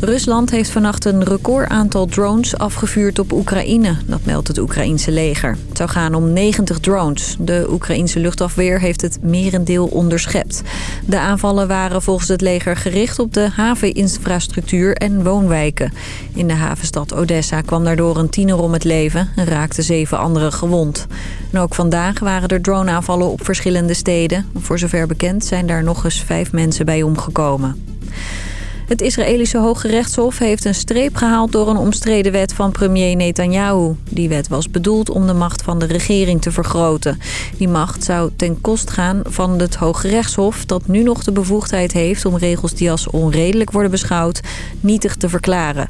Rusland heeft vannacht een record aantal drones afgevuurd op Oekraïne. Dat meldt het Oekraïense leger. Het zou gaan om 90 drones. De Oekraïense luchtafweer heeft het merendeel onderschept. De aanvallen waren volgens het leger gericht op de haveninfrastructuur en woonwijken. In de havenstad Odessa kwam daardoor een tiener om het leven en raakten zeven anderen gewond. En ook vandaag waren er droneaanvallen op verschillende steden. Voor zover bekend zijn daar nog eens vijf mensen bij omgekomen. Het Israëlische Hoge Rechtshof heeft een streep gehaald door een omstreden wet van premier Netanyahu. Die wet was bedoeld om de macht van de regering te vergroten. Die macht zou ten kost gaan van het Hoge Rechtshof dat nu nog de bevoegdheid heeft om regels die als onredelijk worden beschouwd nietig te verklaren.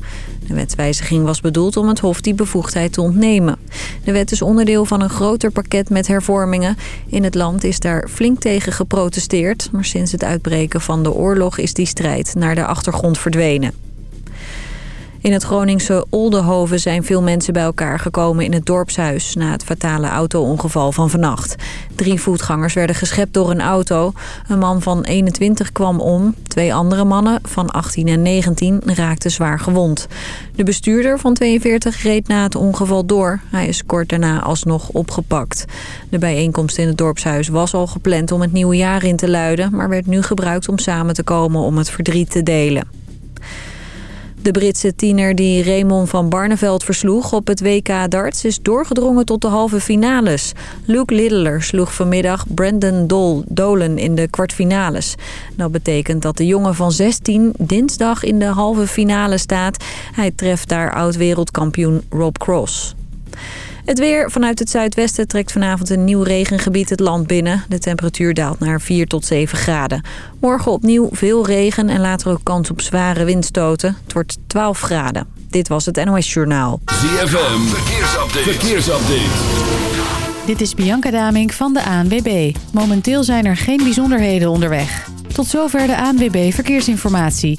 De wetswijziging was bedoeld om het Hof die bevoegdheid te ontnemen. De wet is onderdeel van een groter pakket met hervormingen. In het land is daar flink tegen geprotesteerd... maar sinds het uitbreken van de oorlog is die strijd naar de achtergrond verdwenen. In het Groningse Oldenhoven zijn veel mensen bij elkaar gekomen in het dorpshuis... na het fatale auto-ongeval van vannacht. Drie voetgangers werden geschept door een auto. Een man van 21 kwam om. Twee andere mannen van 18 en 19 raakten zwaar gewond. De bestuurder van 42 reed na het ongeval door. Hij is kort daarna alsnog opgepakt. De bijeenkomst in het dorpshuis was al gepland om het nieuwe jaar in te luiden... maar werd nu gebruikt om samen te komen om het verdriet te delen. De Britse tiener die Raymond van Barneveld versloeg op het WK darts is doorgedrongen tot de halve finales. Luke Littler sloeg vanmiddag Brandon Dolan in de kwartfinales. Dat betekent dat de jongen van 16 dinsdag in de halve finale staat. Hij treft daar oud-wereldkampioen Rob Cross. Het weer vanuit het zuidwesten trekt vanavond een nieuw regengebied het land binnen. De temperatuur daalt naar 4 tot 7 graden. Morgen opnieuw veel regen en later ook kans op zware windstoten. Het wordt 12 graden. Dit was het NOS Journaal. ZFM, verkeersupdate. verkeersupdate. Dit is Bianca Damink van de ANWB. Momenteel zijn er geen bijzonderheden onderweg. Tot zover de ANWB Verkeersinformatie.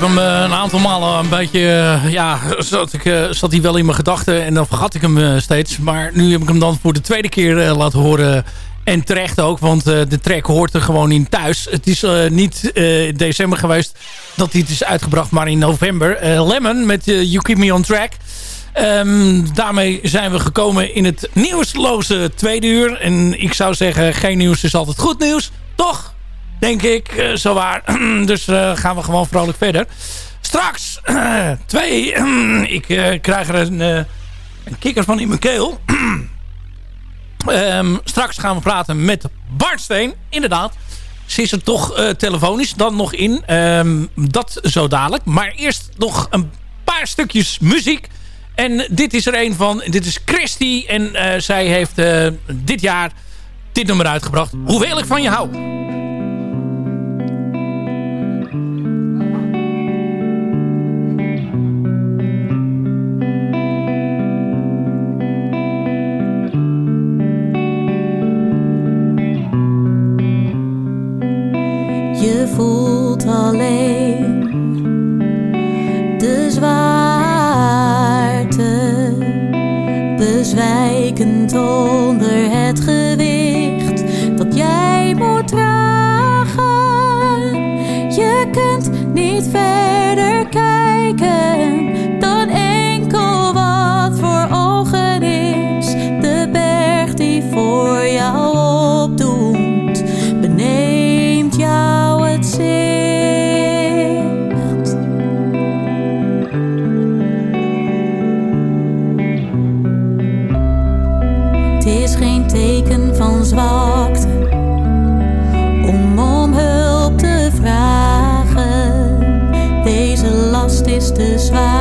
Heb hem een aantal malen een beetje... ja, zat, ik, zat hij wel in mijn gedachten en dan vergat ik hem steeds. Maar nu heb ik hem dan voor de tweede keer laten horen... En terecht ook, want de track hoort er gewoon in thuis. Het is niet in december geweest dat hij het is uitgebracht, maar in november. Lemon met You Keep Me On Track. Um, daarmee zijn we gekomen in het nieuwsloze tweede uur. En ik zou zeggen, geen nieuws is altijd goed nieuws. Toch? Denk ik, uh, zo waar. dus uh, gaan we gewoon vrolijk verder. Straks, twee, ik krijg er een, een kikker van in mijn keel. um, straks gaan we praten met Bart Steen. Inderdaad. Ze is er toch telefonisch dan nog in. Um, dat zo dadelijk. Maar eerst nog een paar stukjes muziek. En dit is er een van. Dit is Christy. En zij heeft dit jaar dit nummer uitgebracht. Hoeveel ik van je hou. Last is te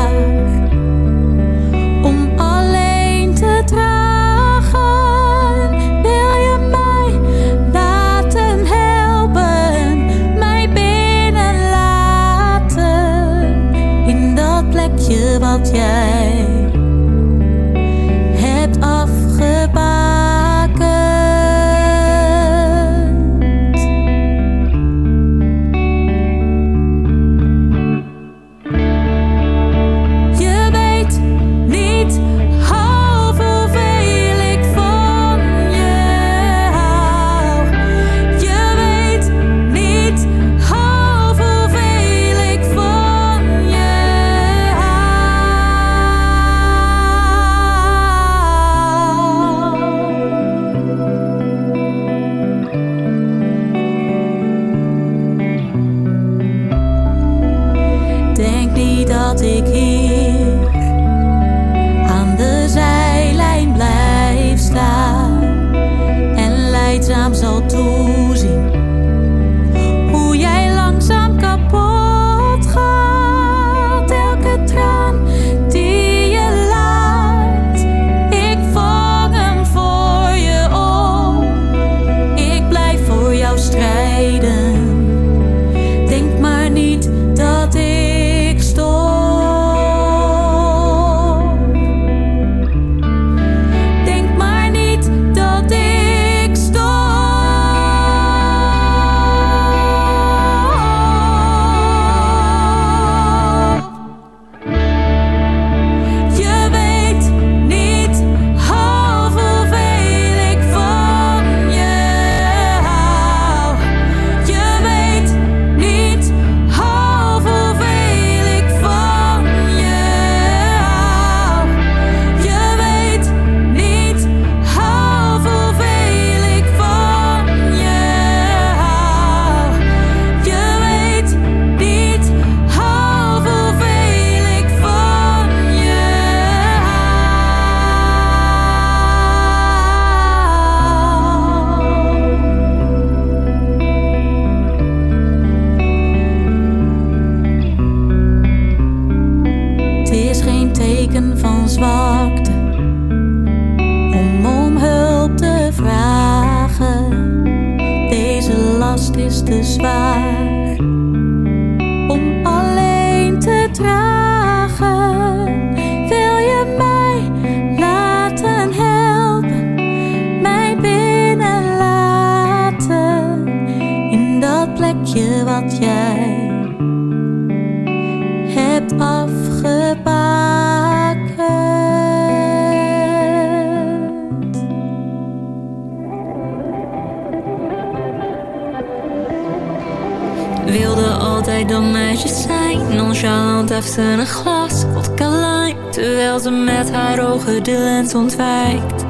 Een glas vodka lime. Terwijl ze met haar ogen de lens ontwijkt.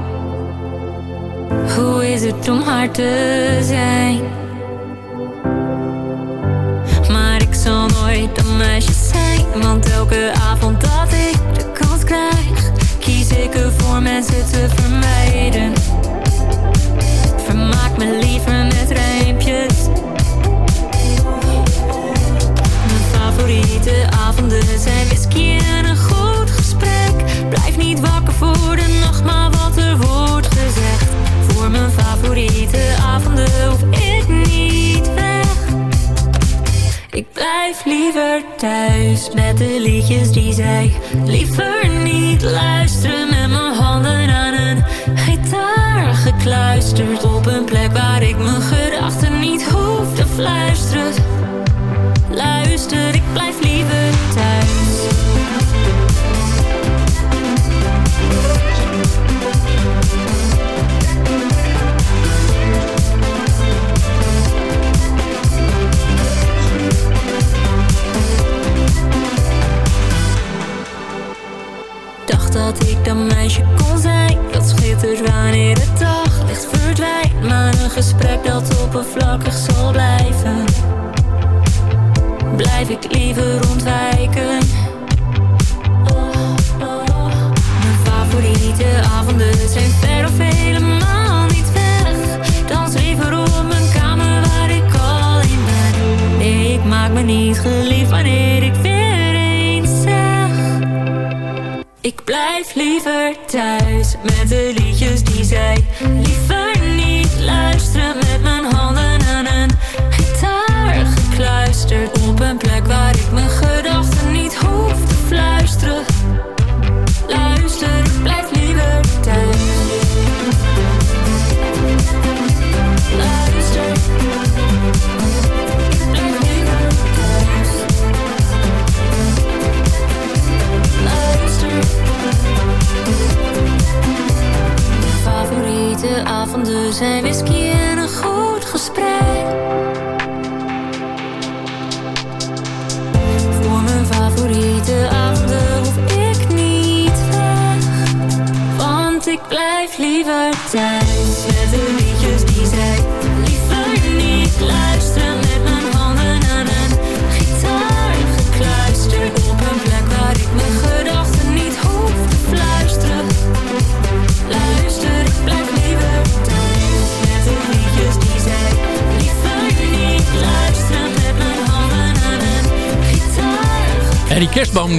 Hoe is het om haar te zijn? Maar ik zal nooit dat meisje zijn. Want elke avond dat ik de kans krijg, kies ik ervoor mensen te vermijden. Vermaak me liever met rijmpjes. Favoriete avonden zijn whisky en een goed gesprek. Blijf niet wakker voor de nacht, maar wat er wordt gezegd. Voor mijn favoriete avonden hoef ik niet weg. Ik blijf liever thuis met de liedjes die zij liever niet luisteren. Met mijn handen aan een gitaar gekluisterd. Op een plek waar ik mijn gedachten niet hoef te fluisteren. Luister, ik blijf liever thuis. Dacht dat ik dat meisje kon zijn. Dat schittert wanneer het daglicht verdwijnt. Maar een gesprek dat oppervlakkig zal blijven Blijf ik liever ontwijken Mijn favoriete avonden zijn ver of helemaal niet weg. Dans liever op mijn kamer waar ik alleen ben. Nee, ik maak me niet geliefd wanneer ik weer eens zeg. Ik blijf liever thuis met de liedjes die zij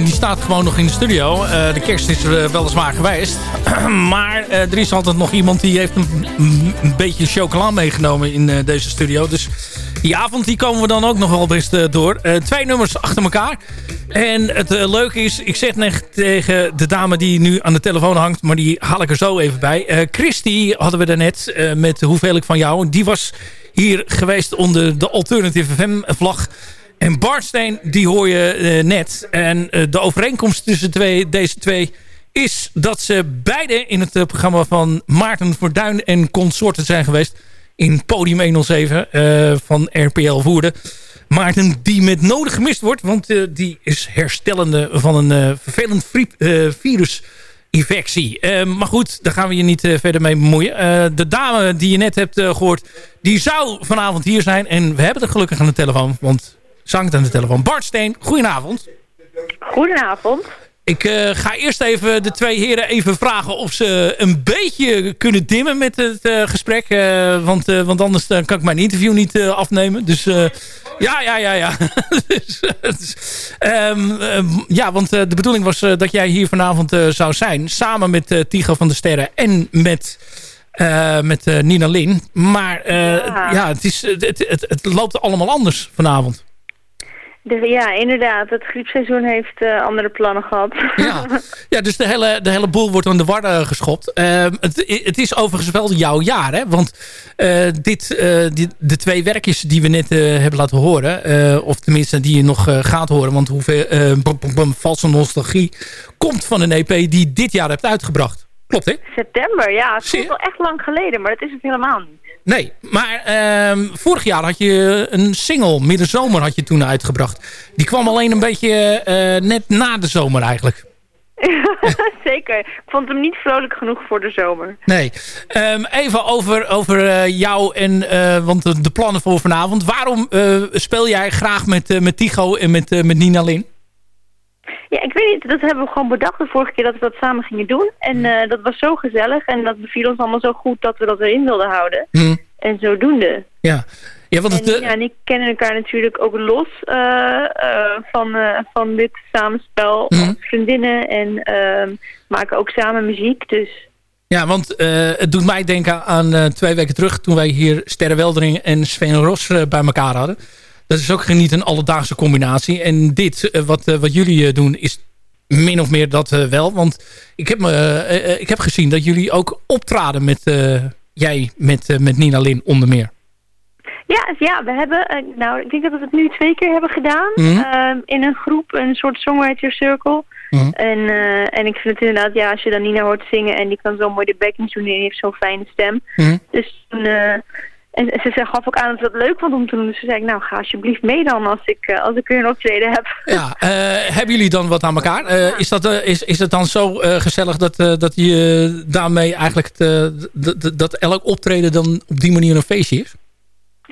die staat gewoon nog in de studio. Eh, de kerst is er eh, weliswaar geweest. maar eh, er is altijd nog iemand die heeft een, een beetje chocola meegenomen in deze studio. Dus die avond die komen we dan ook nog wel best door. Twee nummers achter elkaar. En het leuke is, ik zeg net tegen de dame die nu aan de telefoon hangt... maar die haal ik er zo even bij. Eh Christy hadden we daarnet eh met Hoeveel ik van jou. Die was hier geweest onder de Alternative FM-vlag... En Bartsteen, die hoor je eh, net. En eh, de overeenkomst tussen twee, deze twee is dat ze beide in het eh, programma van Maarten Verduin en consorten zijn geweest. In Podium 107 eh, van RPL Voerde. Maarten die met nodig gemist wordt, want die is herstellende van een vervelend virusinfectie. Maar goed, daar gaan we je niet verder mee bemoeien. De dame die je net hebt eh, gehoord, die zou vanavond hier zijn. En we hebben er gelukkig aan de telefoon, want zangt aan de telefoon. Bart Steen, goedenavond. Goedenavond. Ik eh, ga eerst even de twee heren even vragen of ze een beetje kunnen dimmen met het eh, gesprek. eh, want, want anders kan ik mijn interview niet afnemen. Dus ja, ja, ja, ja. dus, dus, ehm, ehm, ja, want de bedoeling was dat jij hier vanavond zou zijn. Samen met uh, Tigo van de Sterren en met, met Nina Lin. Maar Ja. ja, het, is, het, het, het loopt allemaal anders vanavond. De- ja, inderdaad. Het griepseizoen heeft eh, andere plannen gehad. Ja, ja dus de hele, de hele boel wordt aan de war eh, geschopt. Ehm, het, het is overigens wel jouw jaar, hè? Want eh, dit, dit, de twee werkjes die we net hebben laten horen... of tenminste die je nog gaat horen... want hoeveel valse nostalgie komt van een EP die dit jaar hebt uitgebracht. Klopt, hè? September, ja. Het voelt je? wel echt lang geleden, maar dat is het helemaal niet. Nee, maar ehm, vorig jaar had je een single, middenzomer had je toen uitgebracht. Die kwam alleen een beetje eh, net na de zomer eigenlijk. Zeker. Ik vond hem niet vrolijk genoeg voor de zomer. Nee. Ehm, even over, over eh, jou en eh, want de, de plannen voor vanavond. Waarom speel jij graag met, met Tigo en met, met Nina Lin? Ja, ik weet niet, dat hebben we gewoon bedacht de vorige keer dat we dat samen gingen doen. En eh, dat was zo gezellig en dat beviel ons allemaal zo goed dat we dat erin wilden houden. Hm, En zodoende. ja. Ja, want En het, eh, Nina en ik kennen elkaar natuurlijk ook los eh, van, van dit samenspel Mhm. als vriendinnen. En ehm, maken ook samen muziek, dus... Ja, want het doet mij denken aan twee weken terug... toen wij hier Sterre Weldering en Sven Ros bij elkaar hadden. Dat is ook geen niet een alledaagse combinatie. En dit, eh, wat, eh, wat jullie eh, doen, is min of meer dat wel. Want ik heb, me, ik heb gezien dat jullie ook optraden met... eh, jij met, met Nina Lin onder meer. Ja, ja, we hebben, nou, ik denk dat we het nu twee keer hebben gedaan. Mhm. ehm, in een groep, een soort songwriter circle. Mhm. En, en ik vind het inderdaad, ja, als je dan Nina hoort zingen en die kan zo mooi de backing doen en die heeft zo'n fijne stem. Mhm. Dus toen, en ze ze gaf ook aan dat ze het leuk vond om te doen. Dus ze zei, ik, nou ga alsjeblieft mee dan als ik, eh, als ik weer een optreden heb. Ja, eh, hebben jullie dan wat aan elkaar? Eh, is, dat, is, is het dan zo gezellig dat, dat je daarmee eigenlijk... dat elk optreden dan op die manier een feestje is?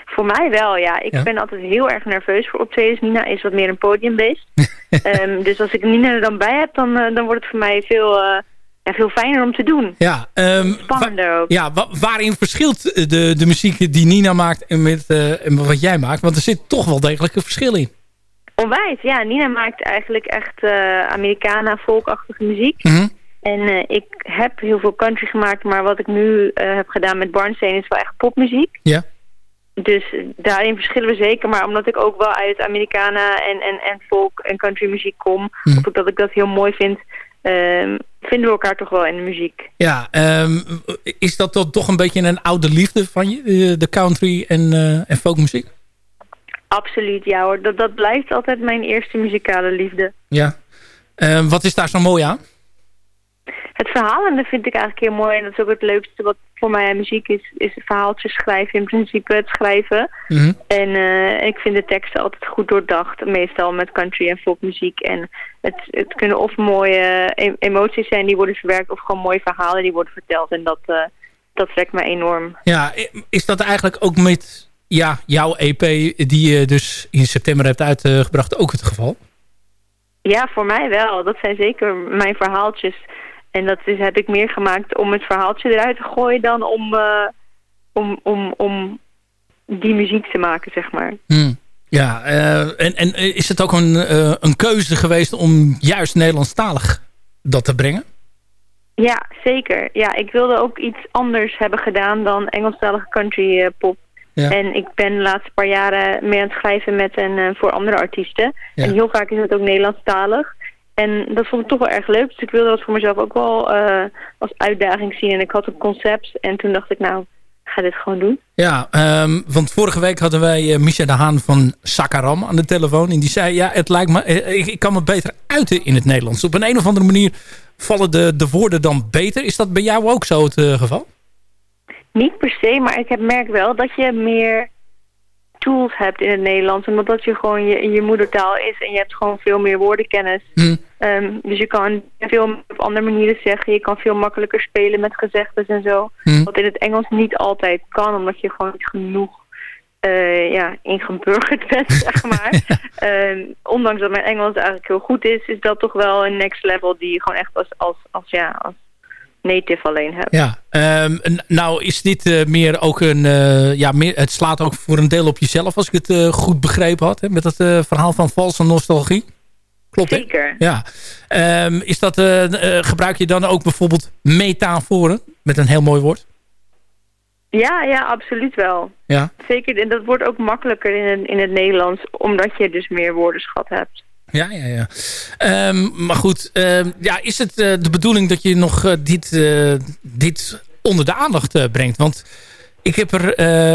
Voor mij wel, ja. Ik Ja. ben altijd heel erg nerveus voor optredens. Nina is wat meer een podiumbeest. Ehm, dus als ik Nina er dan bij heb, dan, dan wordt het voor mij veel, ja, veel fijner om te doen. Ja, ehm, Spannender ook. ja wa- waarin verschilt de, de muziek die Nina maakt en, met, eh, en wat jij maakt? Want er zit toch wel degelijk een verschil in. Onwijs, ja. Nina maakt eigenlijk echt eh Americana, folkachtige muziek. Mhm. En eh, ik heb heel veel country gemaakt, maar wat ik nu heb gedaan met Barnsteen is wel echt popmuziek. Ja. Dus daarin verschillen we zeker, maar omdat ik ook wel uit Americana en, en, en folk en country muziek kom, Mhm. of dat ik dat heel mooi vind, ehm, vinden we elkaar toch wel in de muziek. Ja, ehm, is dat dan toch een beetje een oude liefde van je? De, country en, eh, en folkmuziek? Absoluut, ja hoor. Dat, dat blijft altijd mijn eerste muzikale liefde. Ja. Ehm, wat is daar zo mooi aan? Het verhaal, en dat vind ik eigenlijk heel mooi. En dat is ook het leukste wat voor mij muziek is, is het verhaaltjes schrijven. In principe het schrijven. Mhm. En eh, ik vind de teksten altijd goed doordacht. Meestal met country en folkmuziek. En het, het kunnen of mooie e- emoties zijn die worden verwerkt. Of gewoon mooie verhalen die worden verteld. En dat, eh, dat trekt me enorm. Ja, is dat eigenlijk ook met ja, jouw EP die je dus in september hebt uitgebracht ook het geval? Ja, voor mij wel. Dat zijn zeker mijn verhaaltjes. En dat is, heb ik meer gemaakt om het verhaaltje eruit te gooien dan om, eh, om, om, om die muziek te maken, zeg maar. Hmm. Ja, eh, en, en is het ook een, eh, een keuze geweest om juist Nederlandstalig dat te brengen? Ja, zeker. Ja, ik wilde ook iets anders hebben gedaan dan Engelstalige country pop. Ja. En ik ben de laatste paar jaren meer aan het schrijven met en voor andere artiesten. Ja. En heel vaak is het ook Nederlandstalig. En dat vond ik toch wel erg leuk. Dus ik wilde dat voor mezelf ook wel eh, als uitdaging zien. En ik had een concept. En toen dacht ik, nou, ga dit gewoon doen. Ja, ehm, want vorige week hadden wij uh, Misha de Haan van Sakaram aan de telefoon. En die zei, ja, het lijkt me, eh, ik, ik kan me beter uiten in het Nederlands. Op een, een of andere manier vallen de, de woorden dan beter. Is dat bij jou ook zo het uh, geval? Niet per se, maar ik heb merk wel dat je meer tools hebt in het Nederlands. Omdat dat je gewoon je, je moedertaal is en je hebt gewoon veel meer woordenkennis. Um, dus je kan veel op andere manieren zeggen. Je kan veel makkelijker spelen met gezegdes en zo. Hm. Wat in het Engels niet altijd kan, omdat je gewoon niet genoeg uh, ja, ingeburgerd bent, zeg maar. um, ondanks dat mijn Engels eigenlijk heel goed is, is dat toch wel een next level die je gewoon echt als, als, als, ja, als native alleen hebt. Ja, um, nou is dit uh, meer ook een... Uh, ja, meer, het slaat ook voor een deel op jezelf, als ik het uh, goed begrepen had. Hè, met dat verhaal van valse nostalgie. Klopt, Zeker. Hè? Ja. Um, is dat, gebruik je dan ook bijvoorbeeld metaforen? Met een heel mooi woord. Ja, ja, absoluut wel. Ja. Zeker, en dat wordt ook makkelijker in in het Nederlands, omdat je dus meer woordenschat hebt. Ja, ja, ja. Um, maar goed, um, ja, is het uh, de bedoeling dat je nog uh, dit, uh, dit onder de aandacht brengt? Want ik heb er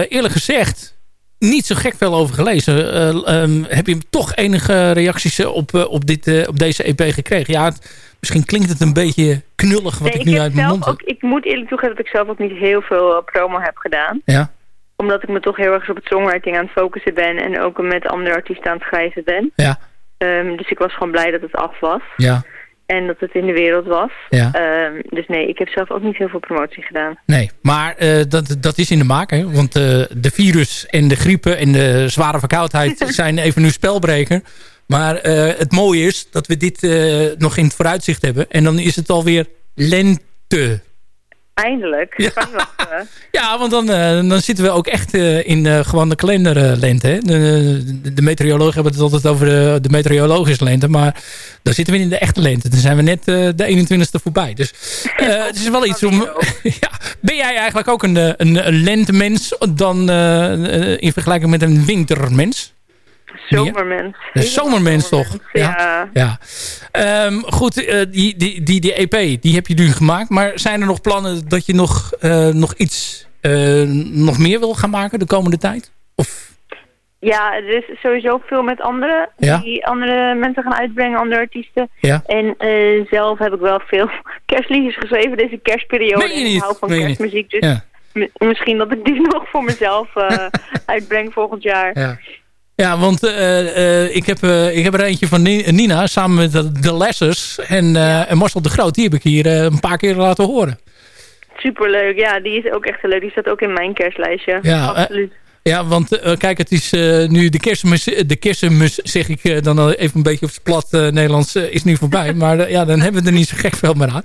eerlijk gezegd niet zo gek veel over gelezen. Eh, ehm, heb je toch enige reacties op, op, dit, op deze EP gekregen? Ja, misschien klinkt het een beetje knullig wat Nee, ik nu uit mijn mond heb. ook, ik moet eerlijk toegeven dat ik zelf ook niet heel veel eh, promo heb gedaan. Ja, Omdat ik me toch heel erg op het songwriting aan het focussen ben. En ook met andere artiesten aan het schrijven ben. ja, Ehm, dus ik was gewoon blij dat het af was. ja, En dat het in de wereld was. ja. Ehm, dus nee, ik heb zelf ook niet heel veel promotie gedaan. Nee, maar eh, dat, dat is in de maak. Hè? Want eh, de virus en de griepen en de zware verkoudheid zijn even nu spelbreker. Maar eh, het mooie is dat we dit nog in het vooruitzicht hebben. En dan is het alweer lente. Eindelijk. Ja. Wachten. Ja, want dan, eh, dan zitten we ook echt eh, in eh, gewoon de kalenderlente. De, de, meteorologen hebben het altijd over de, de meteorologische lente. Maar dan zitten we in de echte lente. Dan zijn we net eh, de 21ste voorbij. Dus eh, het is wel iets om... ja, ben jij eigenlijk ook een, eh, een, een lentemens dan eh, eh, in vergelijking met een wintermens? Zomermens. Een zomermens toch? Ja. Ja. Ehm, goed, eh, die, die, die, die EP, die heb je nu gemaakt. Maar zijn er nog plannen dat je nog, eh, nog iets eh, nog meer wil gaan maken de komende tijd? Of, Ja, er is sowieso veel met anderen. Ja. Die andere mensen gaan uitbrengen, andere artiesten. ja? En zelf heb ik wel veel kerstliedjes geschreven deze kerstperiode. Meen je niet? Ik hou van kerstmuziek, dus misschien dat ik die nog voor mezelf uitbreng volgend jaar. Ja. Ja, want eh, eh, ik, heb, eh, ik heb er eentje van Ni- Nina samen met de, de Lessers en, en Marcel de Groot. Die heb ik hier een paar keer laten horen. Superleuk, ja, die is ook echt heel leuk. Die staat ook in mijn kerstlijstje. Ja, absoluut. Ja, want kijk, het is nu de kerstmis, de kerstmis zeg ik dan even een beetje op het plat Nederlands, is nu voorbij. maar ja, dan hebben we er niet zo gek veel meer aan.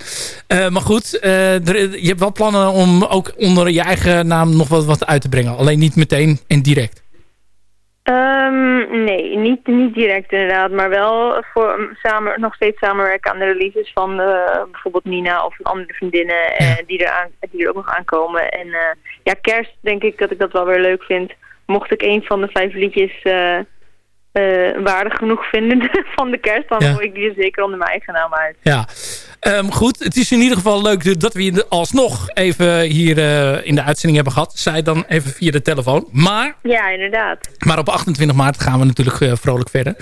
Maar goed, er- je hebt wel plannen om ook onder je eigen naam nog wat, wat uit te brengen. Alleen niet meteen en direct. Ehm, nee, niet, niet direct inderdaad, maar wel voor, samen, nog steeds samenwerken aan de releases van eh, bijvoorbeeld Nina of andere vriendinnen eh, die, er aan, die er ook nog aankomen. En eh, ja, kerst denk ik dat ik dat wel weer leuk vind. Mocht ik een van de vijf liedjes waardig genoeg vinden van de kerst, dan Ja. gooi ik die er zeker onder mijn eigen naam uit. Ja, Ehm, goed. Het is in ieder geval leuk dat we je alsnog even hier eh, in de uitzending hebben gehad. Zij dan even via de telefoon. Maar, Ja, inderdaad. maar op 28 maart gaan we natuurlijk eh, vrolijk verder.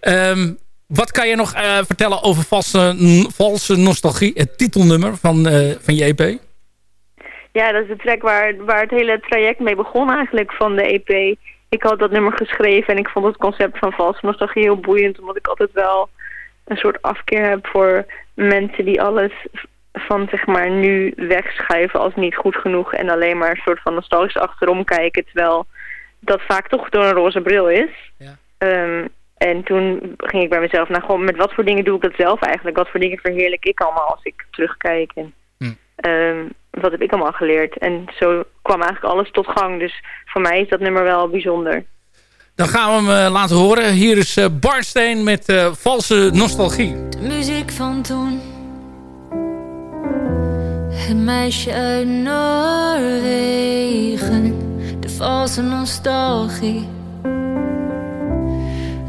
Ehm, wat kan je nog eh, vertellen over valse, valse nostalgie? Het titelnummer van, van je EP? Ja, dat is de track waar, waar het hele traject mee begon eigenlijk van de EP. Ik had dat nummer geschreven en ik vond het concept van valse nostalgie heel boeiend. Omdat ik altijd wel een soort afkeer heb voor mensen die alles van zeg maar nu wegschuiven als niet goed genoeg. En alleen maar een soort van nostalgisch achterom kijken. Terwijl dat vaak toch door een roze bril is. Ja. Ehm, en toen ging ik bij mezelf, nou gewoon met wat voor dingen doe ik dat zelf eigenlijk? Wat voor dingen verheerlijk ik allemaal als ik terugkijk? En Ehm, wat heb ik allemaal geleerd? En zo kwam eigenlijk alles tot gang. Dus voor mij is dat nummer wel bijzonder. Dan gaan we hem eh, laten horen. Hier is eh Barsteen met eh, valse nostalgie. De muziek van toen. Het meisje uit Noorwegen. De valse nostalgie.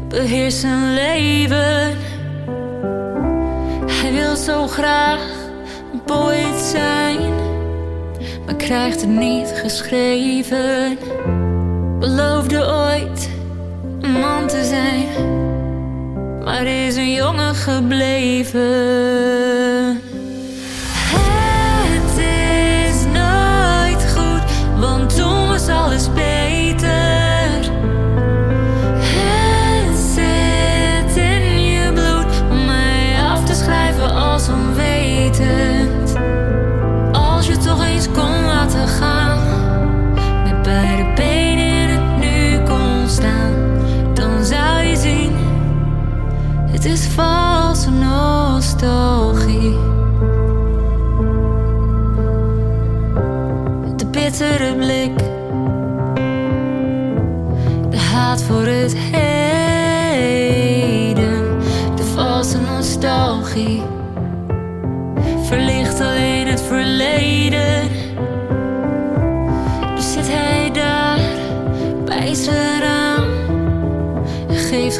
Beheerst zijn leven. Hij wil zo graag een zijn. Maar krijgt het niet geschreven. Beloofde ooit man te zijn maar is een jongen gebleven.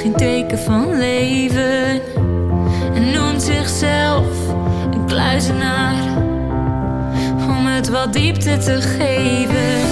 Geen teken van leven en noemt zichzelf een kluizenaar om het wat diepte te geven.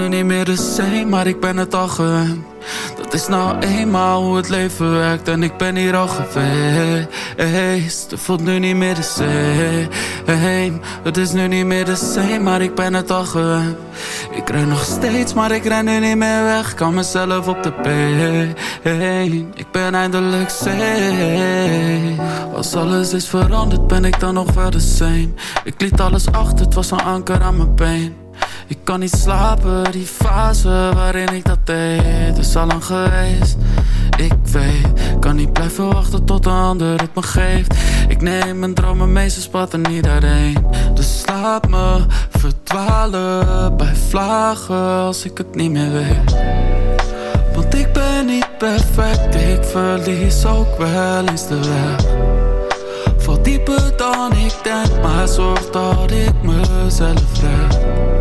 Nu niet meer de same, maar ik ben het al gewend. Dat is nou eenmaal hoe het leven werkt en ik ben hier al geweest. Het voelt nu niet meer de. Het is nu niet meer de same, maar ik ben het al gewend. Ik ren nog steeds, maar ik ren nu niet meer weg. Kan mezelf op de been. Ik ben eindelijk safe. Als alles is veranderd, ben ik dan nog wel de same. Ik liet alles achter, het was een anker aan mijn been. Ik kan niet slapen, die fase waarin ik dat deed is al lang geweest. Ik weet, kan niet blijven wachten tot een ander het me geeft. Ik neem mijn dromen mee, ze spatten niet daarheen Dus laat me verdwalen bij vlagen als ik het niet meer weet. Want ik ben niet perfect, ik verlies ook wel eens de weg. Val dieper dan ik denk, maar zorg dat ik mezelf red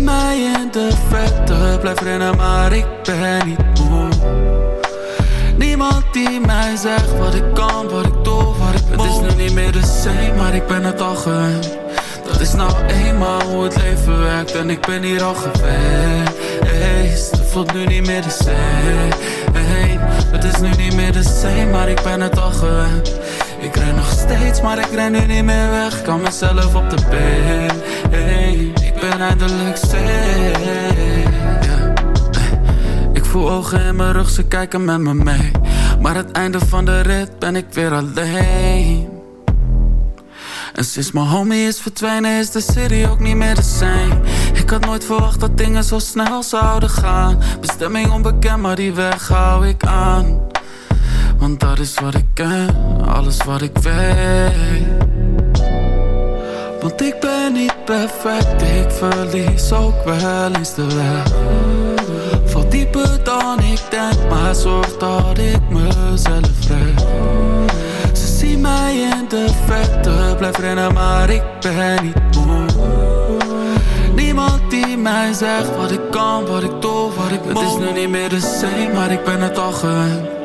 mij in de verte, blijf rennen maar ik ben niet moe. Niemand die mij zegt wat ik kan, wat ik doe, wat ik moet Het is nu niet meer de same, maar ik ben het al gewend. Dat is nou eenmaal hoe het leven werkt en ik ben hier al geweest Het voelt nu niet meer de same. Het is nu niet meer de same, maar ik ben het al gewend ik ren nog steeds, maar ik ren nu niet meer weg. Kan mezelf op de been. Hey, Ik ben eindelijk safe. Ik voel ogen in mijn rug, ze kijken met me mee. Maar het einde van de rit ben ik weer alleen. En sinds mijn homie is verdwenen is de city ook niet meer de same. Ik had nooit verwacht dat dingen zo snel zouden gaan. Bestemming onbekend, maar die weg hou ik aan want dat is wat ik ken, alles wat ik weet. Want ik ben niet perfect, ik verlies ook wel eens de weg. Val dieper dan ik denk, maar zorg dat ik mezelf red. Ze zien mij in de verte, blijf rennen maar ik ben niet moe. Niemand die mij zegt wat ik kan, wat ik doe, wat ik moet Het is nu niet meer de same, maar ik ben het al gewend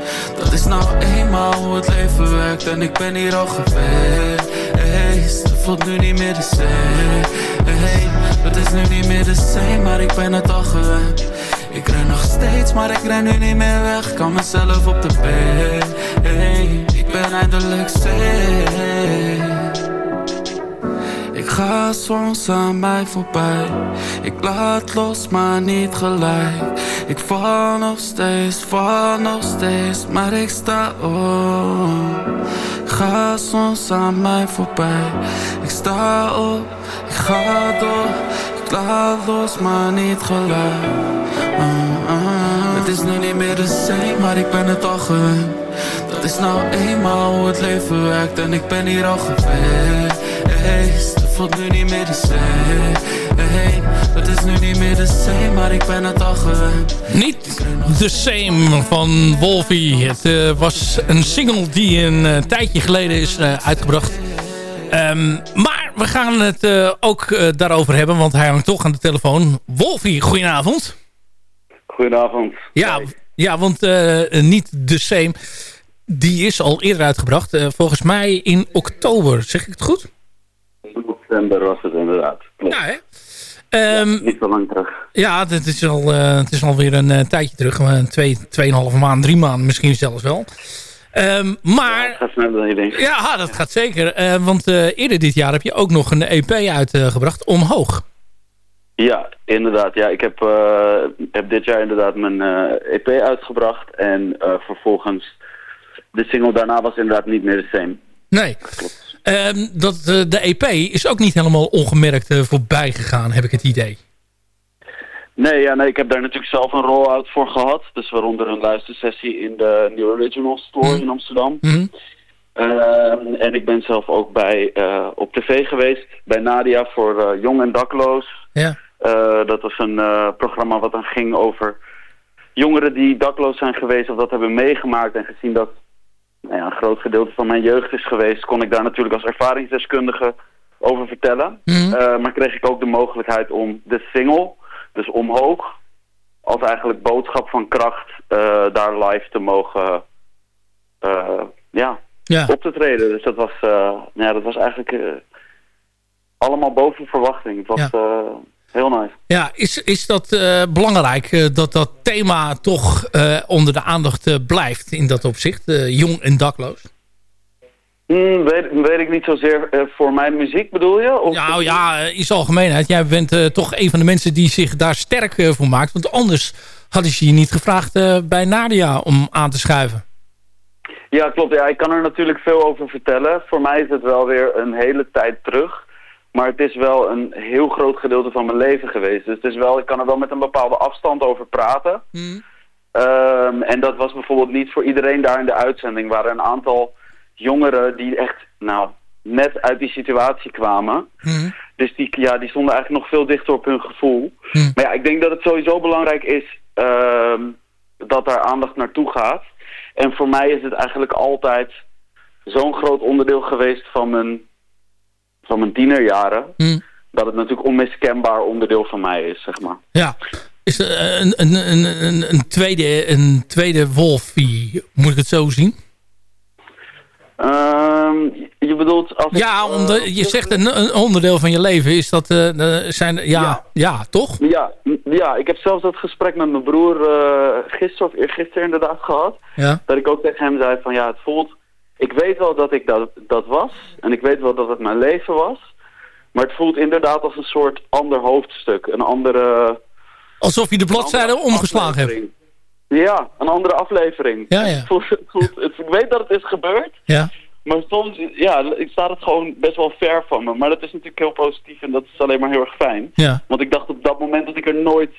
is nou eenmaal hoe het leven werkt En ik ben hier al geweest. Het voelt nu niet meer de same. Het is nu niet meer de same, maar ik ben het al gewend. Ik ren nog steeds, maar ik ren nu niet meer weg. Kan mezelf op de been. Ik ben eindelijk safe ik ga soms aan mij voorbij. Ik laat los, maar niet gelijk. Ik val nog steeds, val nog steeds Maar ik sta op. Ga soms aan mij voorbij. Ik sta op, ik ga door. Ik laat los, maar niet gelijk. Het is nu niet meer de same, maar ik ben het al gewend. Dat is nou eenmaal hoe het leven werkt En ik ben hier al geweest voelt nu niet meer de same Het is nu niet meer de same, maar ik ben het al gewend Niet de same van Wolfie. Het uh, was een single die een uh, tijdje geleden is uh, uitgebracht. Um, maar we gaan het ook daarover hebben, want hij hangt toch aan de telefoon. Wolfie, goedenavond. Goedenavond. Ja, ja want niet de same. Die is al eerder uitgebracht. volgens mij in oktober, zeg ik het goed? September was het inderdaad. Ja, hè? Ehm, Niet zo lang terug. ja, het is, al, eh, het is alweer een eh, tijdje terug. eh, twee, tweeënhalve maand, drie maanden misschien zelfs wel. Ehm, maar Gaat sneller dan je denkt. ja, dat gaat zeker. Want eerder dit jaar heb je ook nog een EP uitgebracht, Omhoog. Ja, inderdaad. Ja, ik heb, heb dit jaar inderdaad mijn EP uitgebracht. En vervolgens, de single daarna was inderdaad niet meer de same. Nee. Ehm, dat, eh, de EP is ook niet helemaal ongemerkt eh, voorbij gegaan, heb ik het idee. Nee, ja, nee, ik heb daar natuurlijk zelf een roll-out voor gehad. Dus waaronder een luistersessie in de New Original Store in Amsterdam. Mhm. Ehm, en ik ben zelf ook bij, eh, op tv geweest bij Nadia voor Jong en Dakloos. Ja. Dat was een programma wat dan ging over jongeren die dakloos zijn geweest of dat hebben meegemaakt. En gezien dat nou ja, een groot gedeelte van mijn jeugd is geweest, kon ik daar natuurlijk als ervaringsdeskundige over vertellen. Mhm. Eh, maar kreeg ik ook de mogelijkheid om de single, dus omhoog, als eigenlijk boodschap van kracht eh, daar live te mogen eh, ja, Ja. op te treden. Dus dat was, nou ja, dat was eigenlijk allemaal boven verwachting. Het was Ja. Heel nice. Ja, is, is dat eh, belangrijk eh, dat dat thema toch eh, onder de aandacht blijft in dat opzicht? jong en dakloos? Hmm, weet, weet ik niet zozeer voor mijn muziek bedoel je? Of Nou ja, in zijn algemeenheid. Jij bent toch een van de mensen die zich daar sterk voor maakt. Want anders hadden ze je niet gevraagd bij Nadia om aan te schuiven. Ja, klopt. Ja, ik kan er natuurlijk veel over vertellen. Voor mij is het wel weer een hele tijd terug. Maar het is wel een heel groot gedeelte van mijn leven geweest. Dus het is wel, ik kan er wel met een bepaalde afstand over praten. Ehm, en dat was bijvoorbeeld niet voor iedereen daar in de uitzending. Er waren een aantal jongeren die echt, nou, net uit die situatie kwamen. Dus die, ja, die stonden eigenlijk nog veel dichter op hun gevoel. Maar ja, ik denk dat het sowieso belangrijk is ehm, dat daar aandacht naartoe gaat. En voor mij is het eigenlijk altijd zo'n groot onderdeel geweest van mijn, van mijn tienerjaren. Dat het natuurlijk onmiskenbaar onderdeel van mij is, zeg maar. Ja. Is er een, een, een, een, een, tweede, een tweede Wolfie, moet ik het zo zien? Ehm, je bedoelt als Ja, eh, je zegt een, een onderdeel van je leven is dat... eh, zijn, ja, ja. toch? Ja, ja, ik heb zelfs dat gesprek met mijn broer eh gisteren of eergisteren inderdaad gehad. Ja. Dat ik ook tegen hem zei van ja, het voelt... Ik weet wel dat ik dat, dat was. En ik weet wel dat het mijn leven was. Maar het voelt inderdaad als een soort ander hoofdstuk. Een andere... Alsof je de bladzijde omgeslagen hebt. Ja, een andere aflevering. Ja, ja. Het voelt, het voelt, het- ik weet dat het is gebeurd. Ja. Maar soms ja, ik staat het gewoon best wel ver van me. Maar dat is natuurlijk heel positief en dat is alleen maar heel erg fijn. Ja. Want ik dacht op dat moment dat ik er nooit...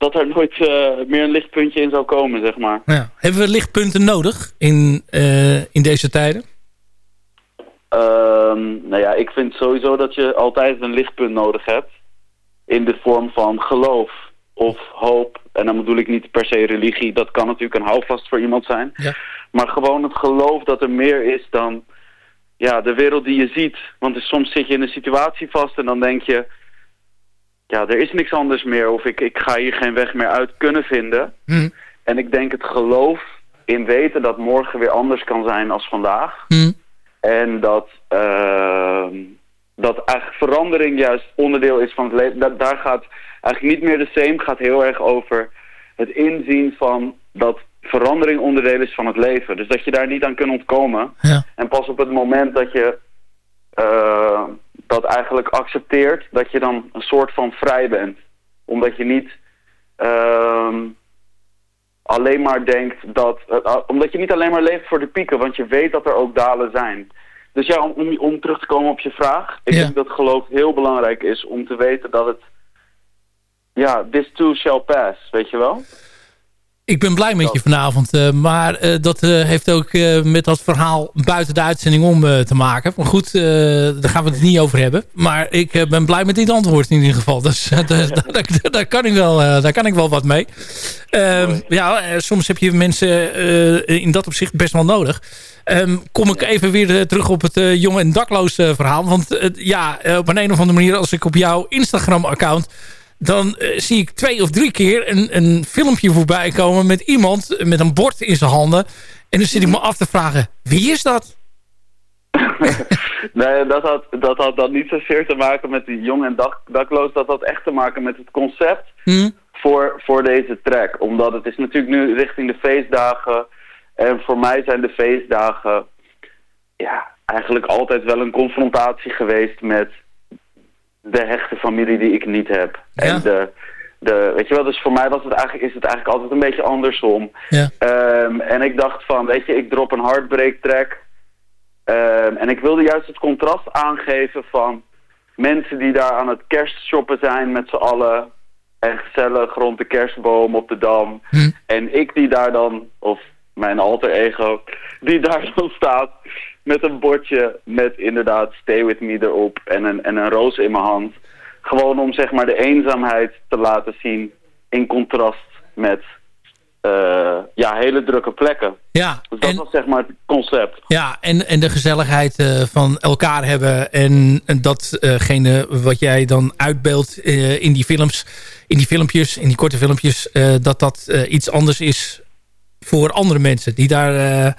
Dat er nooit eh, meer een lichtpuntje in zou komen, zeg maar. Ja. Hebben we lichtpunten nodig in, eh, in deze tijden? Ehm, nou ja, ik vind sowieso dat je altijd een lichtpunt nodig hebt. In de vorm van geloof of hoop. En dan bedoel ik niet per se religie. Dat kan natuurlijk een houvast voor iemand zijn. Ja. Maar gewoon het geloof dat er meer is dan ja, de wereld die je ziet. Want dus soms zit je in een situatie vast en dan denk je... Ja, er is niks anders meer. Of ik, ik ga hier geen weg meer uit kunnen vinden. Hm. En ik denk het geloof in weten dat morgen weer anders kan zijn als vandaag. Hm. En dat, ehm, dat eigenlijk verandering juist onderdeel is van het leven. Da- daar gaat eigenlijk niet meer de same, gaat heel erg over het inzien van dat verandering onderdeel is van het leven. Dus dat je daar niet aan kunt ontkomen. Ja. En pas op het moment dat je eh, dat eigenlijk accepteert, dat je dan een soort van vrij bent. Omdat je niet ehm, alleen maar denkt dat... eh, omdat je niet alleen maar leeft voor de pieken, want je weet dat er ook dalen zijn. Dus ja, om, om, om terug te komen op je vraag. Ik Ja. denk dat geloof heel belangrijk is om te weten dat het... Ja, this too shall pass, weet je wel? Ik ben blij met je vanavond. eh, maar eh, dat eh, heeft ook met dat verhaal buiten de uitzending om te maken. Maar goed, daar gaan we het niet over hebben. Maar ik ben blij met dit antwoord in ieder geval. Dus daar, kan ik wel, daar kan ik wel wat mee. Ehm, ja, soms heb je mensen in dat opzicht best wel nodig. Ehm, kom ik even weer terug op het eh, jong en dakloos verhaal. Want ja, op een, een of andere manier als ik op jouw Instagram-account dan eh, zie ik twee of drie keer een, een filmpje voorbij komen met iemand met een bord in zijn handen. En dan zit ik me af te vragen, wie is dat? nee, dat had, dat had dan niet zozeer te maken met die jong en dak, dakloos. Dat had echt te maken met het concept Hm? voor, voor deze track. Omdat het is natuurlijk nu richting de feestdagen. En voor mij zijn de feestdagen ja, eigenlijk altijd wel een confrontatie geweest met de hechte familie die ik niet heb. Ja. En de, de, weet je wel, dus voor mij was het eigenlijk, is het eigenlijk altijd een beetje andersom. Ja. Ehm, en ik dacht van, weet je, ik drop een heartbreak track. Ehm, en ik wilde juist het contrast aangeven van mensen die daar aan het kerstshoppen zijn met z'n allen. En gezellig rond de kerstboom op de Dam. Hm. En ik die daar dan, of mijn alter ego, die daar dan staat met een bordje met inderdaad Stay With Me erop en een, en een roos in mijn hand. Gewoon om zeg maar de eenzaamheid te laten zien in contrast met eh, ja, hele drukke plekken. Ja, Dus dat en, was zeg maar het concept. ja en, en de gezelligheid eh, van elkaar hebben. En, en datgene wat jij dan uitbeeldt eh, in die films, in die filmpjes, in die korte filmpjes, eh, dat dat eh, iets anders is voor andere mensen die daar eh,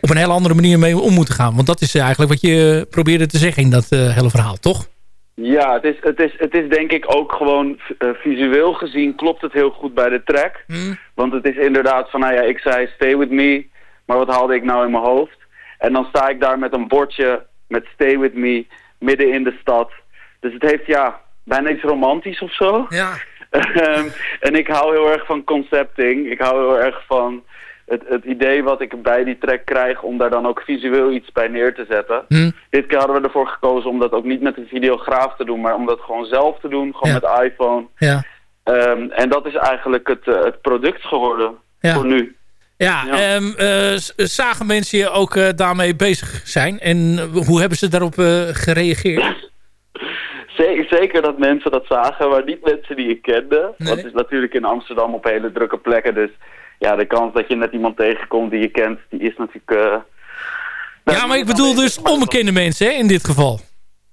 op een hele andere manier mee om moeten gaan. Want dat is eigenlijk wat je probeerde te zeggen in dat eh, hele verhaal, toch? Ja, het is, het, is, het is denk ik ook gewoon eh, visueel gezien klopt het heel goed bij de track. Hm? Want het is inderdaad van, nou ja, ik zei stay with me, maar wat haalde ik nou in mijn hoofd? En dan sta ik daar met een bordje met stay with me midden in de stad. Dus het heeft ja, bijna iets romantisch of zo. Ja. Ehm, en ik hou heel erg van concepting. Ik hou heel erg van het, het idee wat ik bij die track krijg om daar dan ook visueel iets bij neer te zetten. Hm? Dit keer hadden we ervoor gekozen om dat ook niet met een videograaf te doen, maar om dat gewoon zelf te doen, gewoon Ja. met iPhone. Ja. Ehm, en dat is eigenlijk het, eh, het product geworden Ja. voor nu. Ja, Ja. ehm, eh, zagen mensen je ook eh, daarmee bezig zijn? En hoe hebben ze daarop gereageerd? Ze- Zeker dat mensen dat zagen, maar niet mensen die ik kende. Nee. Het is natuurlijk in Amsterdam op hele drukke plekken, dus ja, de kans dat je net iemand tegenkomt die je kent, die is natuurlijk... eh, Ja, maar ik bedoel dus onbekende mensen hè, in dit geval.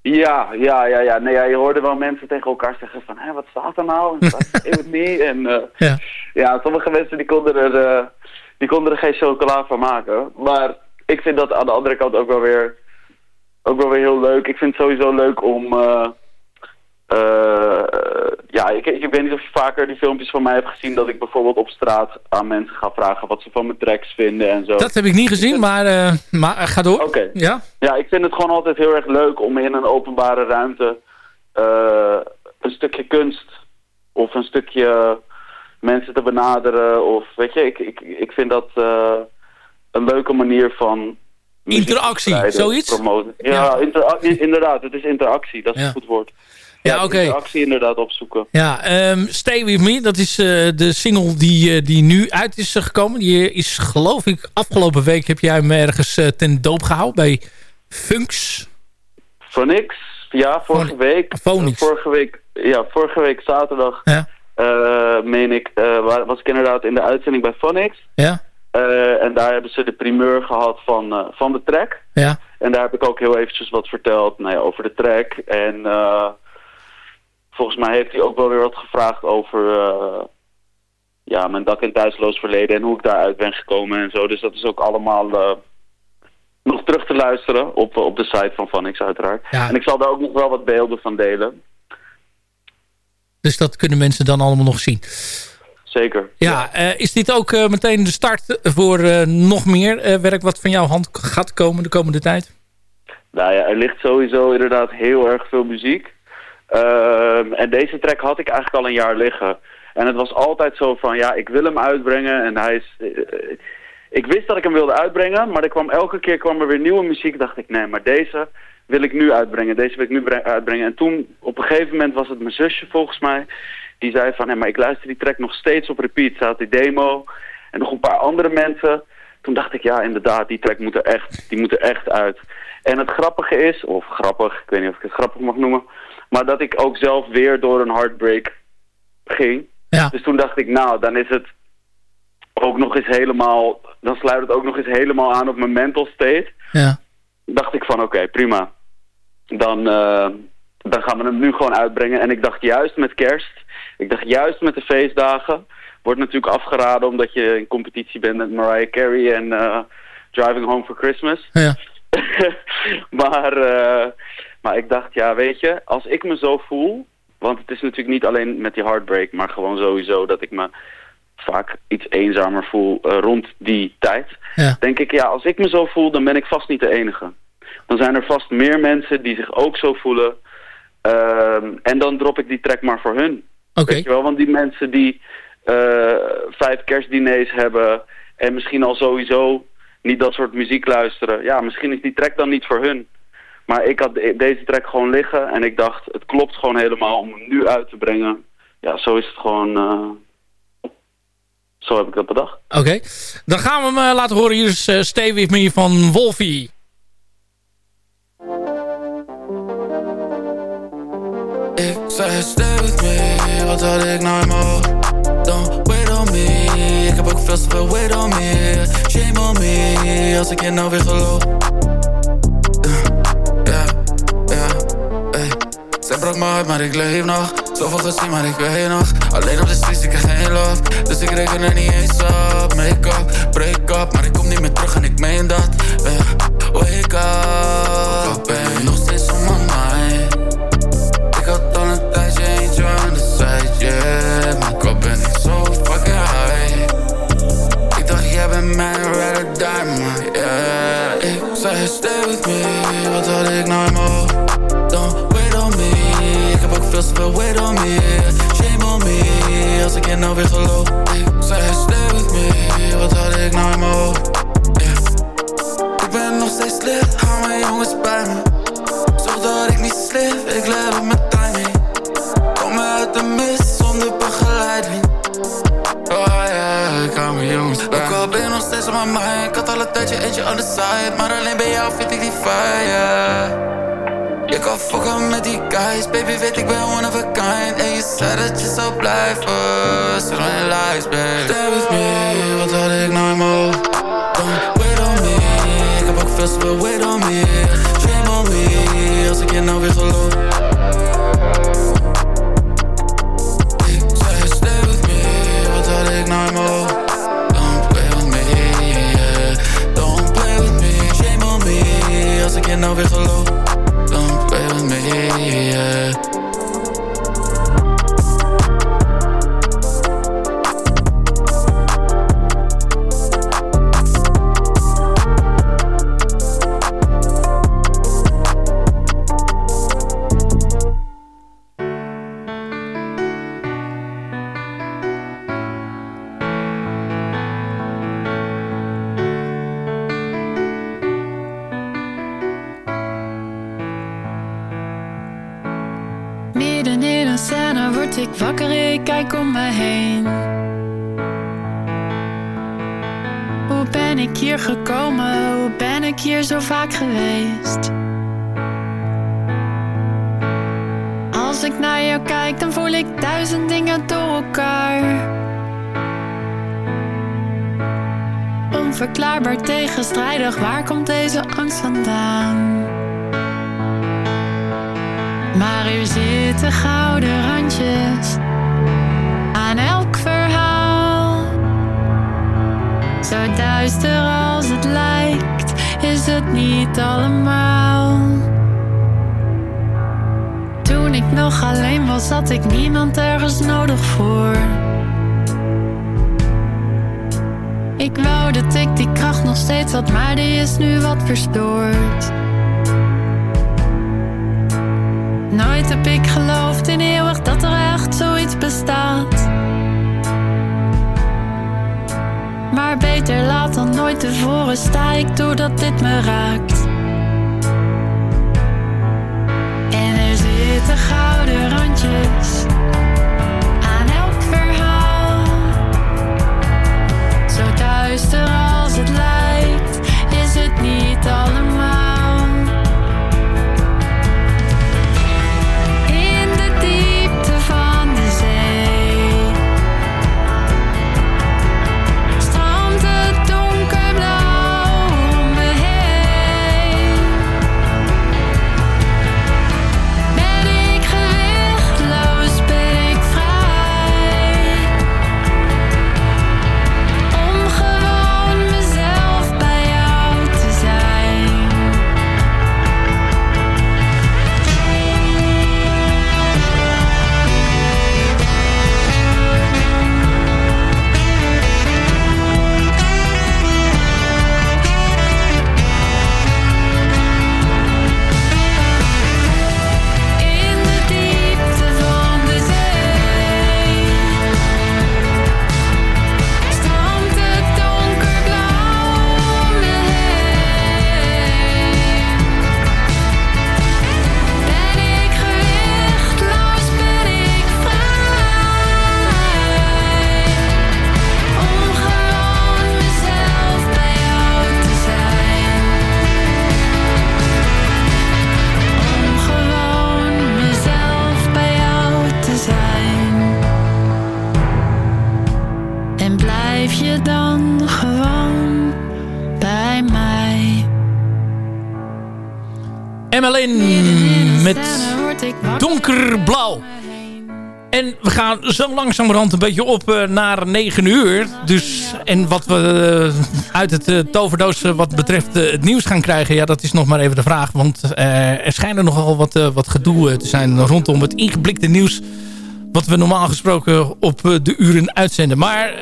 Ja, ja, ja, ja. Nee, ja, je hoorde wel mensen tegen elkaar zeggen van, hé, wat staat er nou? En staat er with me? En eh, Ja. ja, sommige mensen die konden, er, eh, die konden er geen chocola van maken. Maar ik vind dat aan de andere kant ook wel weer, ook wel weer heel leuk. Ik vind het sowieso leuk om... eh, ja, ik, ik weet niet of je vaker die filmpjes van mij hebt gezien... dat ik bijvoorbeeld op straat aan mensen ga vragen wat ze van mijn tracks vinden en zo. Dat heb ik niet gezien, maar, eh, maar eh, ga door. Oké. Ja? Ja, ik vind het gewoon altijd heel erg leuk om in een openbare ruimte een stukje kunst of een stukje mensen te benaderen. Of weet je, ik, ik, ik vind dat een leuke manier van. Interactie, zoiets? Promoten. Ja, inderdaad, het is interactie, dat is Ja. een goed woord. Ja, oké. Interactie inderdaad opzoeken. Ja, ehm, Stay With Me, dat is eh, de single die, eh, die nu uit is gekomen. Die is, geloof ik, afgelopen week heb jij hem ergens eh, ten doop gehouden bij Funks. Phonix, ja, vorige week. Vorige week, ja, vorige week zaterdag, Ja, eh, meen ik, eh, wa- was ik inderdaad in de uitzending bij Phonix. ja, Eh, en daar hebben ze de primeur gehad van, eh, van de track. ja. En daar heb ik ook heel eventjes wat verteld nou ja, over de track. En eh, volgens mij heeft hij ook wel weer wat gevraagd over eh, ja, mijn dak- en thuisloos verleden. En hoe ik daaruit ben gekomen en zo. Dus dat is ook allemaal eh, nog terug te luisteren op, op de site van Vanix uiteraard. Ja. En ik zal daar ook nog wel wat beelden van delen. Dus dat kunnen mensen dan allemaal nog zien. Zeker. Ja, eh, is dit ook meteen de start voor nog meer werk wat van jouw hand gaat komen de komende tijd? Nou ja, er ligt sowieso inderdaad heel erg veel muziek. Ehm, en deze track had ik eigenlijk al een jaar liggen. En het was altijd zo van, ja, ik wil hem uitbrengen. En hij is... eh, ik wist dat ik hem wilde uitbrengen, maar er kwam elke keer kwam er weer nieuwe muziek. Dacht ik, nee, maar deze wil ik nu uitbrengen. Deze wil ik nu bre- uitbrengen. En toen, op een gegeven moment was het mijn zusje volgens mij. Die zei van, nee, maar ik luister die track nog steeds op repeat. Ze had die demo en nog een paar andere mensen. Toen dacht ik, ja, inderdaad, die track moet er echt, die moet er echt uit. En het grappige is, of grappig, ik weet niet of ik het grappig mag noemen... maar dat ik ook zelf weer door een heartbreak ging. Ja. Dus toen dacht ik, nou, dan is het ook nog eens helemaal... dan sluit het ook nog eens helemaal aan op mijn mental state. Ja. Dacht ik van, oké, prima. Dan, eh, dan gaan we hem nu gewoon uitbrengen. En ik dacht juist met kerst, ik dacht juist met de feestdagen... wordt natuurlijk afgeraden omdat je in competitie bent met Mariah Carey en eh, Driving Home for Christmas. Ja. maar, eh, maar ik dacht, ja, weet je, als ik me zo voel... Want het is natuurlijk niet alleen met die heartbreak, maar gewoon sowieso dat ik me vaak iets eenzamer voel eh, rond die tijd. Ja. Denk ik, ja, als ik me zo voel, dan ben ik vast niet de enige. Dan zijn er vast meer mensen die zich ook zo voelen. Ehm, en dan drop ik die track maar voor hun. Weet je wel, want die mensen die eh, vijf kerstdiners hebben en misschien al sowieso niet dat soort muziek luisteren. Ja, misschien is die track dan niet voor hun. Maar ik had de- deze track gewoon liggen en ik dacht, het klopt gewoon helemaal om hem nu uit te brengen. Ja, zo is het gewoon... eh, zo heb ik dat bedacht. Oké. Dan gaan we hem eh, laten horen. Hier is eh, Stay With Me van Wolfie. Ik zei stay with me, wat had ik nou in mijn hoofd? Don't wait on me, ik heb ook veel te veel wait on me Shame on me, als ik je nou weer geloof brak me uit, maar ik leef nog. Zoveel gezien, maar ik weet nog. Alleen op de streets, ik krijg geen love Dus ik reken er niet eens op. Make-up, break-up Maar ik kom niet meer terug en ik meen dat. Yeah. Wake up, ben nog steeds on my mind. Ik had al een tijdje eentje aan de side, yeah Maar kop ben ik? zo fucking high. Ik dacht jij bent mijn die, man, yeah. Ik zei stay with me, wat had ik nou in te veel wait on me Shame on me, als ik je nou weer geloof stay with me, wat had ik nou in mijn hoofd? Yeah. Ik ben nog steeds lid, hou mijn jongens bij me Zorg dat ik niet slip, ik let op mijn timing. Kom uit de mist zonder begeleiding Oh ja, ik hou mijn jongens bij Ook al ben nog steeds op mijn mind Ik had al een tijdje eentje on the side Maar alleen bij jou vind ik die fire Je kan fokken met die guys. Baby weet ik ben one of a kind. En je zei dat je zou blijven. Zet mijn lies, babe. Stay with me, wat had ik nou in Don't wait on me. Ik heb ook veel te wait on me. Shame on me Als ik je nou weer geloof had, maar die is nu wat verstoord. Nooit heb ik geloofd in eeuwig dat er echt zoiets bestaat. Maar beter laat dan nooit tevoren sta ik doordat dit me raakt. Zo langzamerhand een beetje op uh, naar 9 uur. Dus, en wat we uh, uit het uh, toverdoos wat betreft het nieuws gaan krijgen... ja, dat is nog maar even de vraag. Want er schijnt er nogal wat, wat gedoe te zijn rondom het ingeblikte nieuws... wat we normaal gesproken op de uren uitzenden. Maar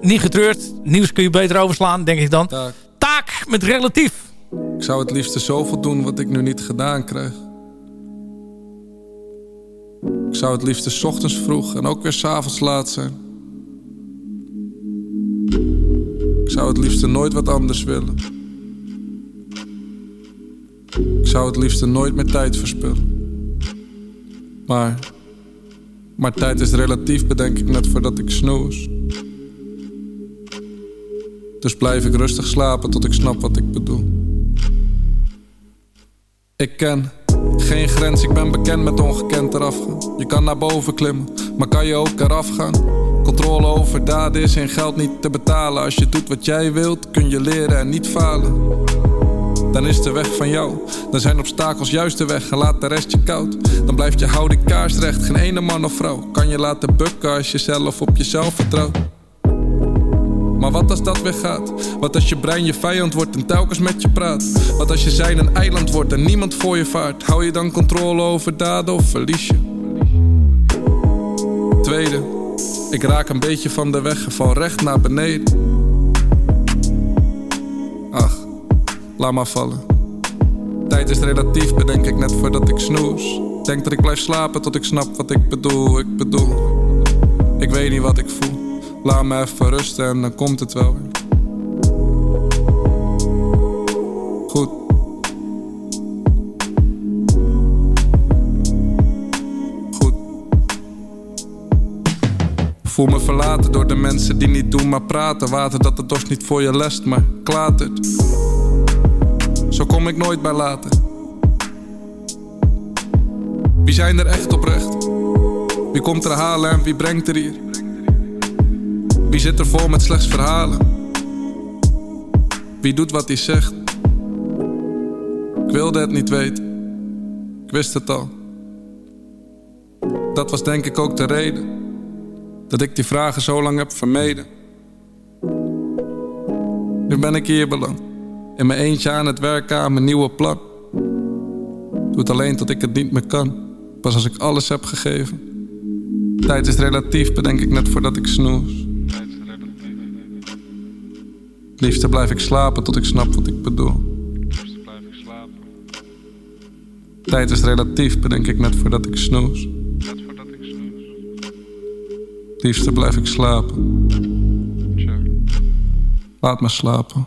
niet getreurd. Nieuws kun je beter overslaan, denk ik dan. Taak, Taak met relatief. Ik zou het liefst zoveel doen wat ik nu niet gedaan krijg. Ik zou het liefst s ochtends vroeg en ook weer s'avonds laat zijn. Ik zou het liefst nooit wat anders willen. Ik zou het liefst nooit meer tijd verspillen. Maar, maar tijd is relatief, bedenk ik net voordat ik snoes. Dus blijf ik rustig slapen tot ik snap wat ik bedoel. Ik ken geen grens, ik ben bekend met ongekend eraf gaan. Je kan naar boven klimmen, maar kan je ook eraf gaan? Controle over daden is in geld niet te betalen. Als je doet wat jij wilt, kun je leren en niet falen. Dan is de weg van jou. Dan zijn obstakels juist de weg en laat de rest je koud. Dan blijft je houden kaarsrecht, geen ene man of vrouw. Kan je laten bukken als je zelf op jezelf vertrouwt. Maar wat als dat weer gaat? Wat als je brein je vijand wordt en telkens met je praat? Wat als je zijn een eiland wordt en niemand voor je vaart? Hou je dan controle over daden of verlies je? Tweede, ik raak een beetje van de weg en val recht naar beneden. Ach, laat maar vallen. Tijd is relatief, bedenk ik net voordat ik snoes. Denk dat ik blijf slapen tot ik snap wat ik bedoel, ik bedoel. Ik weet niet wat ik voel. Laat me even rusten en dan komt het wel weer. Goed. Goed. Voel me verlaten door de mensen die niet doen maar praten. Water dat de dorst niet voor je lest, maar klatert. Zo kom ik nooit bij later. Wie zijn er echt oprecht? Wie komt er halen en wie brengt er hier? Wie zit er vol met slechts verhalen? Wie doet wat hij zegt? Ik wilde het niet weten. Ik wist het al. Dat was denk ik ook de reden dat ik die vragen zo lang heb vermeden. Nu ben ik hier beland, in mijn eentje aan het werken aan mijn nieuwe plan. Doe het alleen tot ik het niet meer kan, pas als ik alles heb gegeven. Tijd is relatief, bedenk ik net voordat ik snoes. Liefste blijf ik slapen tot ik snap wat ik bedoel. Tijd is relatief, bedenk ik net voordat ik snoes. Net voordat ik snoes. Liefste blijf ik slapen. Laat me slapen.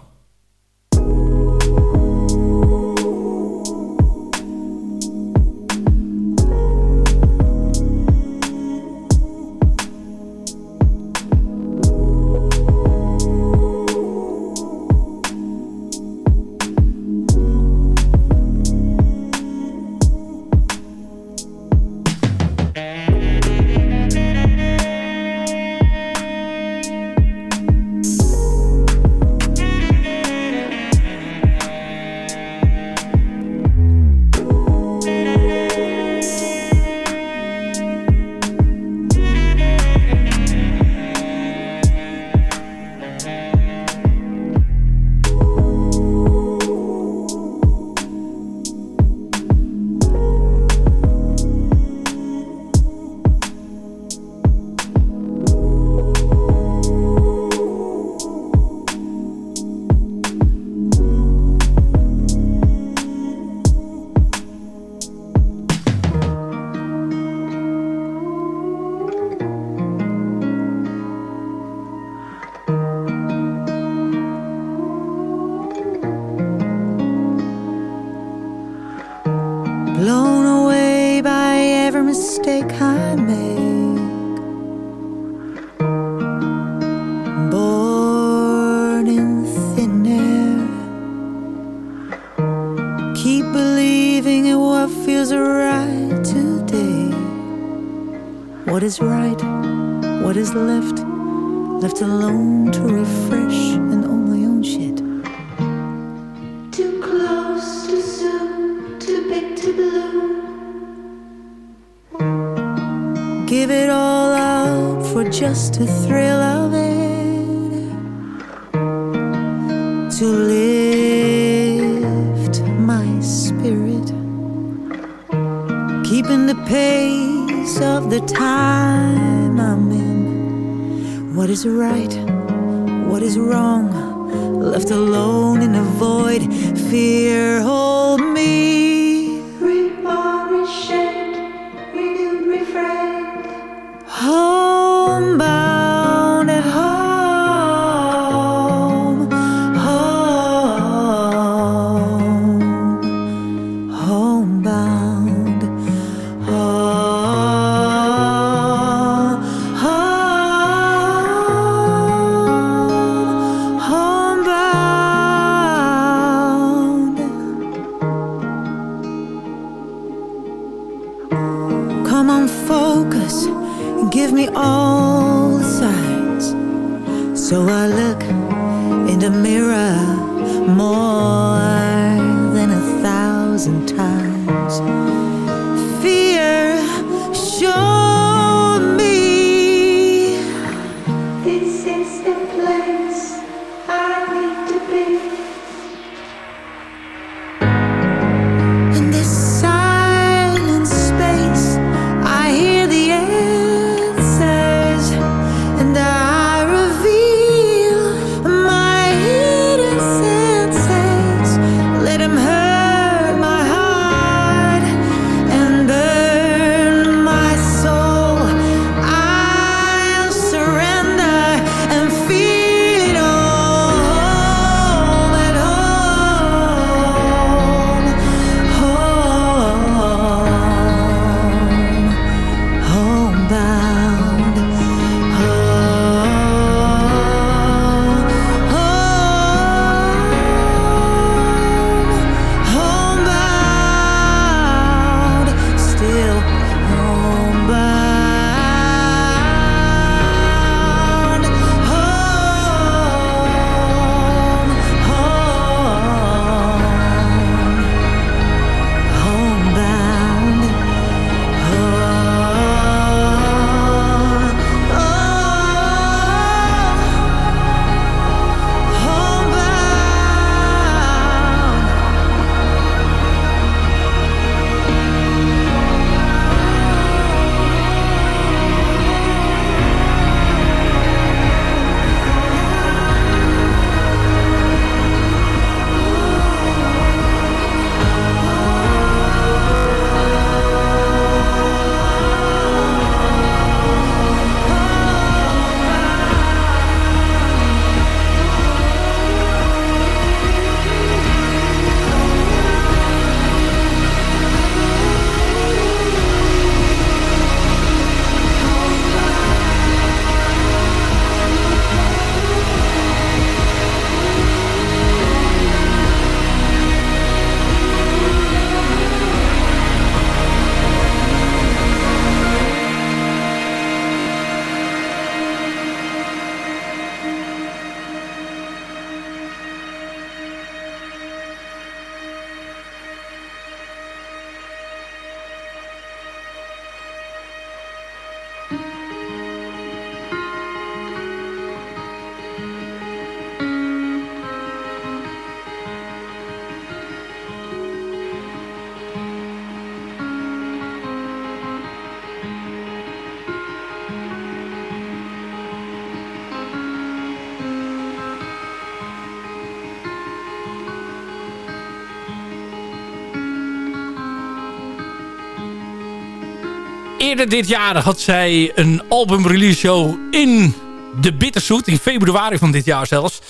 Dit jaar had zij een album release show in de Bitterzoet. In februari van dit jaar zelfs.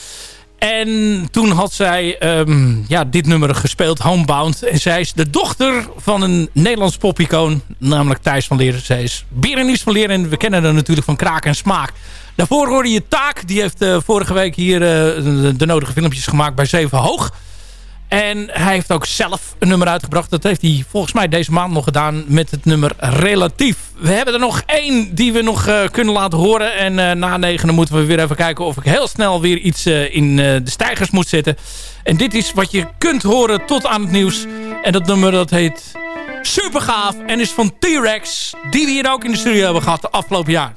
En toen had zij ehm, ja, dit nummer gespeeld, Homebound. En zij is de dochter van een Nederlands popicoon. Namelijk Thijs van Leer. Zij is Berenice van Leer. En we kennen haar natuurlijk van Kraak en Smaak. Daarvoor hoorde je Taak. Die heeft eh, vorige week hier eh, de nodige filmpjes gemaakt bij Zeven Hoog. En hij heeft ook zelf een nummer uitgebracht. Dat heeft hij volgens mij deze maand nog gedaan met het nummer Relatief. We hebben er nog één die we nog uh, kunnen laten horen. En uh, na negenen moeten we weer even kijken of ik heel snel weer iets uh, in de stijgers moet zetten. En dit is wat je kunt horen tot aan het nieuws. En dat nummer dat heet Super gaaf en is van T-Rex. Die we hier ook in de studio hebben gehad de afgelopen jaar.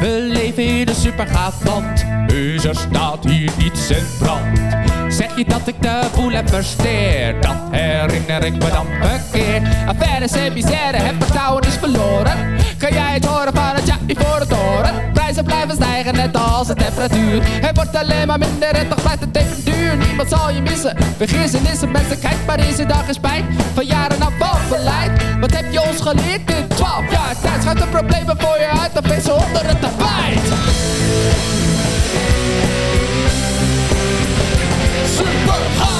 We leven in een supergaaf land, dus er staat hier iets in brand. Zeg je dat ik de boel heb versteerd, dat herinner ik me dan verkeerd. Affaires en misère, het vertrouwen is verloren. Kan jij het horen van het ja voor het toren? Prijzen blijven stijgen, net als de temperatuur. Het wordt alleen maar minder en toch blijft het even duur. Niemand zal je missen, vergissen is het mensen. Kijk maar deze dag is spijt van jaren aan beleid. Wat heb je ons geleerd in 12 jaar tijd? Schuift de problemen voor je uit, dan ze onder het tapijt. Super hard.